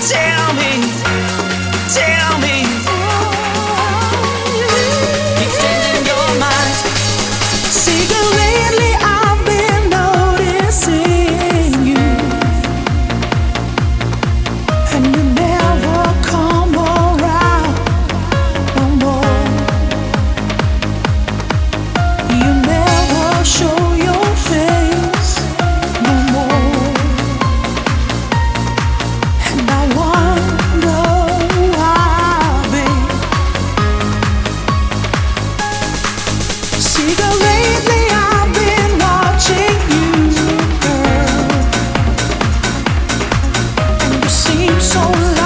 tell 受